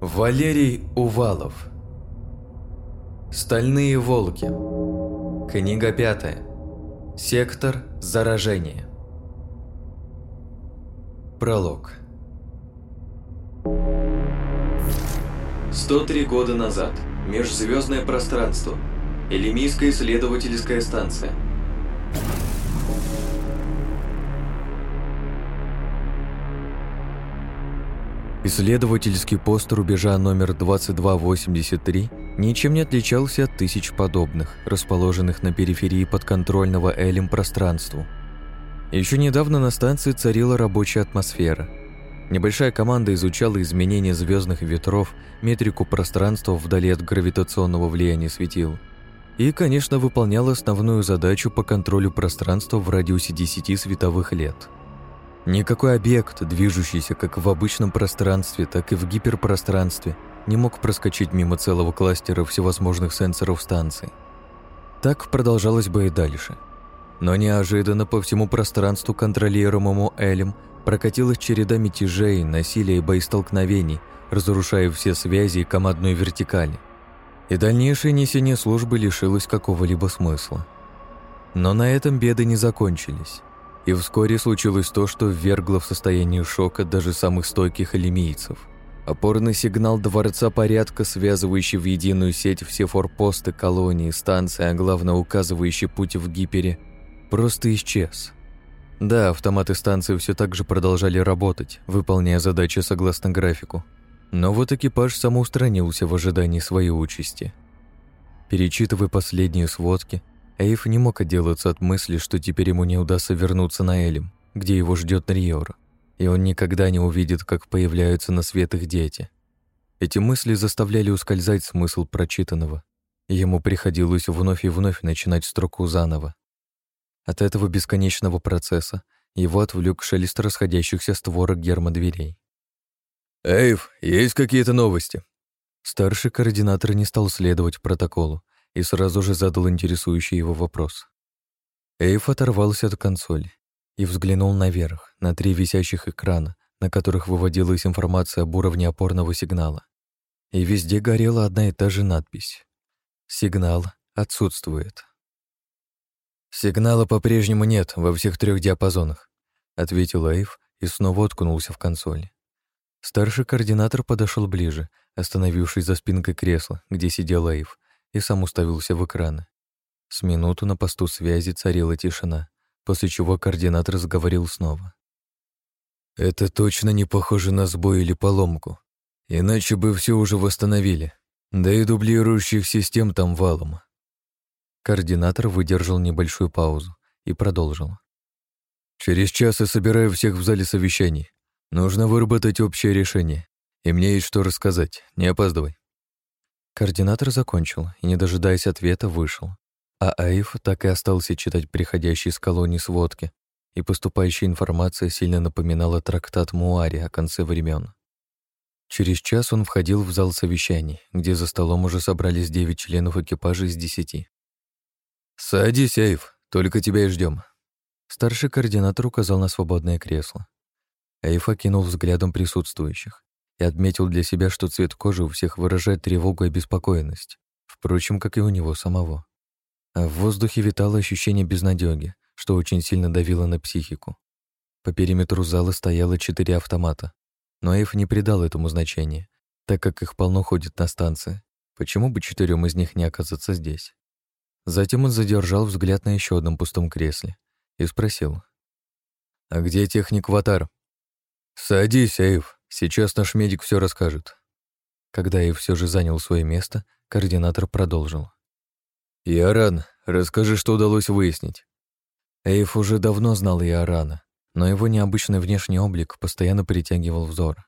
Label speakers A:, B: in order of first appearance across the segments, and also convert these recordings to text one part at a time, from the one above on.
A: Валерий Увалов Стальные волки Книга пятая Сектор заражения Пролог 103 года назад. Межзвездное пространство. Элемийская исследовательская станция. Исследовательский пост рубежа номер 2283 ничем не отличался от тысяч подобных, расположенных на периферии подконтрольного Элем пространству. Еще недавно на станции царила рабочая атмосфера. Небольшая команда изучала изменения звездных ветров, метрику пространства вдали от гравитационного влияния светил. И, конечно, выполняла основную задачу по контролю пространства в радиусе 10 световых лет – Никакой объект, движущийся как в обычном пространстве, так и в гиперпространстве, не мог проскочить мимо целого кластера всевозможных сенсоров станции. Так продолжалось бы и дальше. Но неожиданно по всему пространству, контролируемому Элем, прокатилась череда мятежей, насилия и боестолкновений, разрушая все связи и командную вертикаль. И дальнейшее несение службы лишилось какого-либо смысла. Но на этом беды не закончились. И вскоре случилось то, что ввергло в состояние шока даже самых стойких элемийцев. Опорный сигнал Дворца Порядка, связывающий в единую сеть все форпосты, колонии, станции, а главное указывающий путь в Гипере, просто исчез. Да, автоматы станции все так же продолжали работать, выполняя задачи согласно графику. Но вот экипаж самоустранился в ожидании своей участи. Перечитывая последние сводки, Эйв не мог отделаться от мысли, что теперь ему не удастся вернуться на Элем, где его ждет Нриор, и он никогда не увидит, как появляются на свет их дети. Эти мысли заставляли ускользать смысл прочитанного, ему приходилось вновь и вновь начинать строку заново. От этого бесконечного процесса его отвлек шелест расходящихся створок гермодверей.
B: «Эйв, есть какие-то новости?»
A: Старший координатор не стал следовать протоколу, и сразу же задал интересующий его вопрос. Эйв оторвался от консоли и взглянул наверх, на три висящих экрана, на которых выводилась информация об уровне опорного сигнала. И везде горела одна и та же надпись. «Сигнал отсутствует».
B: «Сигнала по-прежнему нет во всех трех диапазонах», —
A: ответил Эйв и снова уткнулся в консоли. Старший координатор подошел ближе, остановившись за спинкой кресла, где сидел Эйв, и сам уставился в экраны. С минуту на посту связи царила тишина, после чего координатор заговорил снова.
B: «Это точно не похоже на сбой или поломку. Иначе бы все уже восстановили. Да и дублирующих систем там валом».
A: Координатор выдержал небольшую паузу и продолжил.
B: «Через час я собираю всех в зале совещаний. Нужно выработать общее решение. И мне есть что рассказать. Не опаздывай».
A: Координатор закончил и, не дожидаясь ответа, вышел. А Аиф так и остался читать приходящие из колонии сводки, и поступающая информация сильно напоминала трактат Муари о конце времен. Через час он входил в зал совещаний, где за столом уже собрались девять членов экипажа из десяти.
B: «Садись, Аиф, только тебя и ждем.
A: Старший координатор указал на свободное кресло. Аиф окинул взглядом присутствующих и отметил для себя, что цвет кожи у всех выражает тревогу и беспокойность, впрочем, как и у него самого. А в воздухе витало ощущение безнадёги, что очень сильно давило на психику. По периметру зала стояло четыре автомата, но Эйф не придал этому значения, так как их полно ходит на станции. Почему бы четырем из них не оказаться здесь? Затем он задержал взгляд на еще одном пустом кресле и спросил.
B: «А где техник Ватар?» «Садись, Эйв», Сейчас наш медик все расскажет.
A: Когда я все же занял свое место, координатор продолжил.
B: Иоран, расскажи, что удалось выяснить.
A: Эйф уже давно знал Иорана, но его необычный внешний облик постоянно притягивал взор.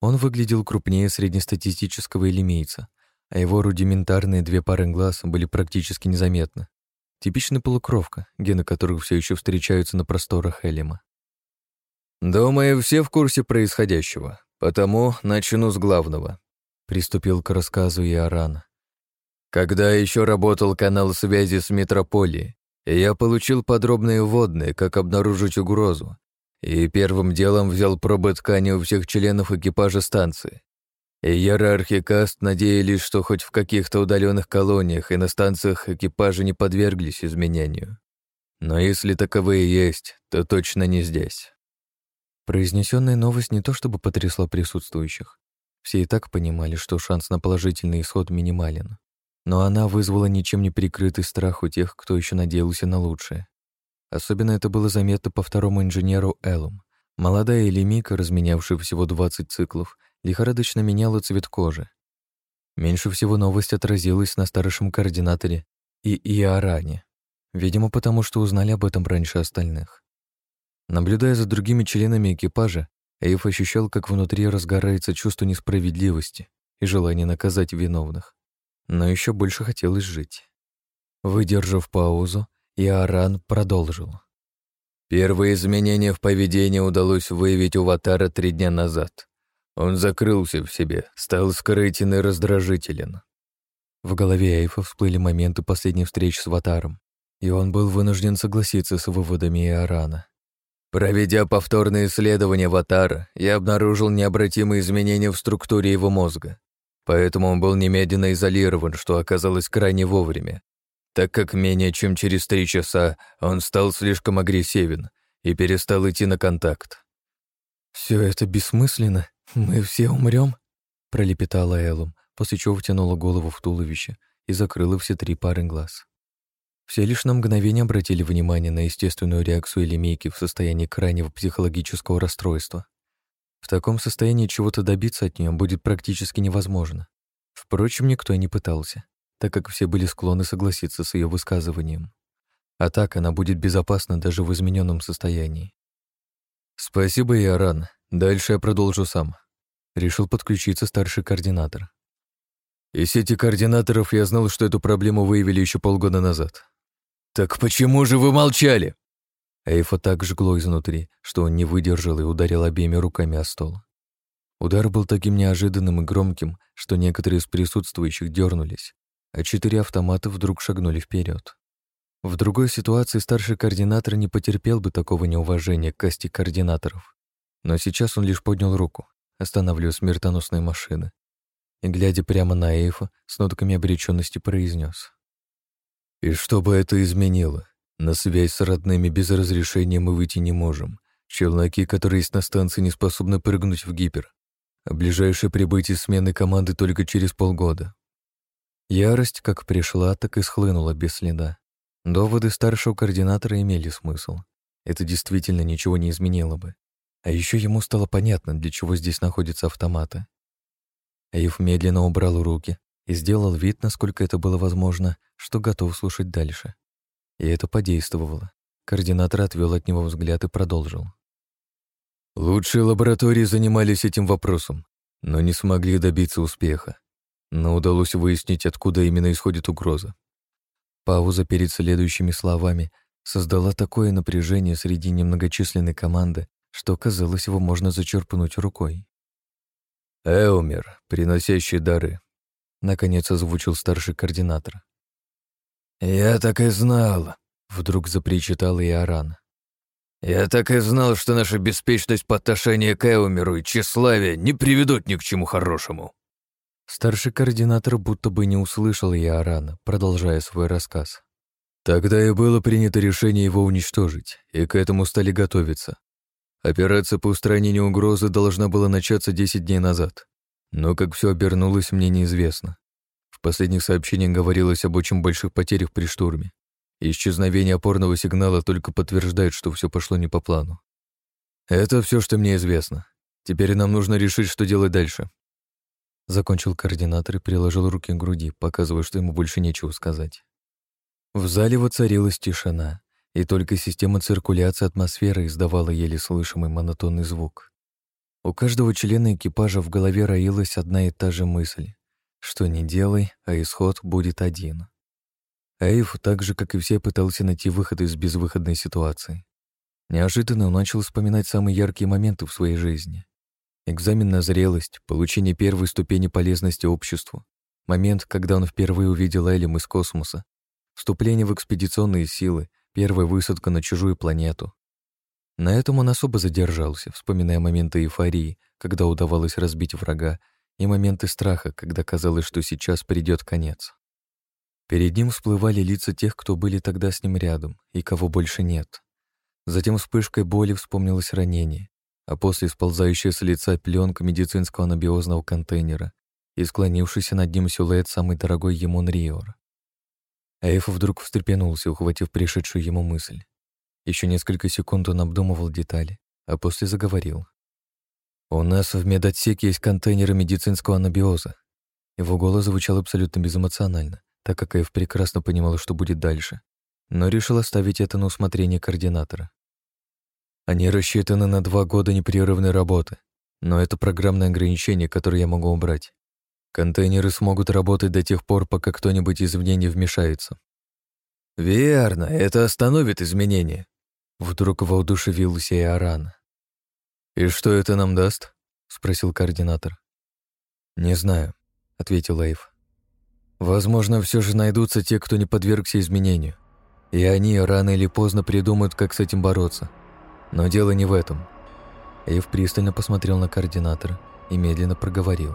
A: Он выглядел крупнее среднестатистического элемейца, а его рудиментарные две пары глаз были практически незаметны. Типичная полукровка, гены которых все еще встречаются на просторах Элима.
B: «Думаю, все в курсе происходящего, потому начну с главного», — приступил к рассказу Иорана. «Когда еще работал канал связи с метрополией, я получил подробные вводные, как обнаружить угрозу, и первым делом взял пробы ткани у всех членов экипажа станции. Иерархи каст надеялись, что хоть в каких-то удаленных колониях и на станциях экипажи не подверглись изменению. Но если таковые есть, то точно не здесь.
A: Произнесенная новость не то чтобы потрясла присутствующих. Все и так понимали, что шанс на положительный исход минимален. Но она вызвала ничем не прикрытый страх у тех, кто еще надеялся на лучшее. Особенно это было заметно по второму инженеру Эллум. Молодая Элемика, разменявшая всего 20 циклов, лихорадочно меняла цвет кожи. Меньше всего новость отразилась на старшем координаторе и Иоране. Видимо, потому что узнали об этом раньше остальных. Наблюдая за другими членами экипажа, Эйв ощущал, как внутри разгорается чувство несправедливости и желание наказать виновных. Но еще больше хотелось жить. Выдержав паузу, Иоран продолжил.
B: Первые изменения в поведении удалось выявить у Ватара три дня назад. Он закрылся в себе, стал скрытен и раздражителен.
A: В голове Эйфа всплыли моменты последней встречи с Ватаром, и он был вынужден согласиться с выводами Иорана.
B: Проведя повторные исследования Ватара, я обнаружил необратимые изменения в структуре его мозга. Поэтому он был немедленно изолирован, что оказалось крайне вовремя, так как менее чем через три часа он стал слишком агрессивен и перестал идти на контакт.
A: Все это бессмысленно», «Мы все умрем? пролепетала Эллум, после чего втянула голову в туловище и закрыла все три пары глаз. Все лишь на мгновение обратили внимание на естественную реакцию Элемейки в состоянии крайнего психологического расстройства. В таком состоянии чего-то добиться от нее будет практически невозможно. Впрочем, никто и не пытался, так как все были склонны согласиться с ее высказыванием. А так она будет безопасна даже в измененном состоянии.
B: «Спасибо, Иоран. Дальше я продолжу сам»,
A: Решил подключиться старший координатор.
B: Из сети координаторов я знал, что эту проблему выявили еще полгода назад. «Так почему же вы молчали?»
A: Эйфа так жгло изнутри, что он не выдержал и ударил обеими руками о стол. Удар был таким неожиданным и громким, что некоторые из присутствующих дернулись, а четыре автомата вдруг шагнули вперед. В другой ситуации старший координатор не потерпел бы такого неуважения к касте координаторов. Но сейчас он лишь поднял руку, останавливая смертоносные машины, и, глядя прямо на Эйфа, с нотками обреченности произнес.
B: «И что бы это изменило? На связь с родными без разрешения мы выйти не можем. Челноки, которые есть на станции, не способны прыгнуть в гипер. А ближайшее прибытие смены команды только через полгода».
A: Ярость как пришла, так и схлынула без следа. Доводы старшего координатора имели смысл. Это действительно ничего не изменило бы. А еще ему стало понятно, для чего здесь находятся автоматы. Эйв медленно убрал руки и сделал вид, насколько это было возможно, что готов слушать дальше. И это подействовало. Координатор отвел от него взгляд и продолжил.
B: Лучшие лаборатории занимались этим вопросом, но не смогли добиться успеха. Но удалось выяснить, откуда именно исходит угроза.
A: Пауза перед следующими словами создала такое напряжение среди немногочисленной команды, что, казалось, его можно зачерпнуть рукой.
B: «Эумер, приносящий дары», —
A: наконец озвучил старший координатор.
B: «Я так и знал», —
A: вдруг запричитал Иоран.
B: «Я так и знал, что наша беспечность по отношению к Эумеру и тщеславие не приведут ни к чему хорошему».
A: Старший координатор будто бы не услышал Иорана, продолжая свой рассказ.
B: Тогда и было принято решение его уничтожить, и к этому стали готовиться. Операция по устранению угрозы должна была начаться 10 дней назад. Но как все обернулось, мне неизвестно. В последних сообщениях говорилось об очень больших потерях при штурме. исчезновение опорного сигнала только подтверждает, что все пошло не по плану. Это все, что мне известно. Теперь нам нужно решить, что делать дальше.
A: Закончил координатор и приложил руки к груди, показывая, что ему больше нечего сказать. В зале воцарилась тишина и только система циркуляции атмосферы издавала еле слышимый монотонный звук. У каждого члена экипажа в голове роилась одна и та же мысль. Что не делай, а исход будет один. Эйв, так же, как и все, пытался найти выход из безвыходной ситуации. Неожиданно он начал вспоминать самые яркие моменты в своей жизни. Экзамен на зрелость, получение первой ступени полезности обществу, момент, когда он впервые увидел Элим из космоса, вступление в экспедиционные силы Первая высадка на чужую планету. На этом он особо задержался, вспоминая моменты эйфории, когда удавалось разбить врага, и моменты страха, когда казалось, что сейчас придет конец. Перед ним всплывали лица тех, кто были тогда с ним рядом, и кого больше нет. Затем вспышкой боли вспомнилось ранение, а после сползающая с лица пленка медицинского анабиозного контейнера и склонившийся над ним силуэт самый дорогой ему Нриор. Эйф вдруг встрепенулся, ухватив пришедшую ему мысль. Еще несколько секунд он обдумывал детали, а после заговорил. «У нас в медотсеке есть контейнеры медицинского анабиоза». Его голос звучал абсолютно безэмоционально, так как Эйв прекрасно понимал, что будет дальше, но решил оставить это на усмотрение координатора. Они рассчитаны на два года непрерывной работы, но это программное ограничение, которое я могу убрать. Контейнеры смогут работать до тех пор, пока кто-нибудь извне не вмешается. «Верно, это остановит изменения», Вдруг воодушевился Иоран. «И что это нам даст?» — спросил координатор. «Не знаю», — ответил Эйв. «Возможно, все же найдутся те, кто не подвергся изменению. И они рано или поздно придумают, как с этим бороться. Но дело не в этом». Эйв пристально посмотрел на координатора и медленно проговорил.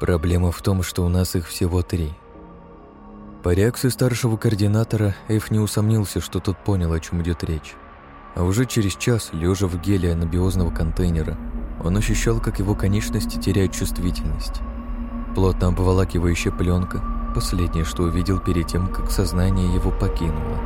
A: «Проблема в том, что у нас их всего три». По реакции старшего координатора Эйв не усомнился, что тот понял, о чем идет речь. А уже через час, лежа в геле анабиозного контейнера, он ощущал, как его конечности теряют чувствительность. Плотно обволакивающая пленка – последнее, что увидел перед тем, как сознание его покинуло.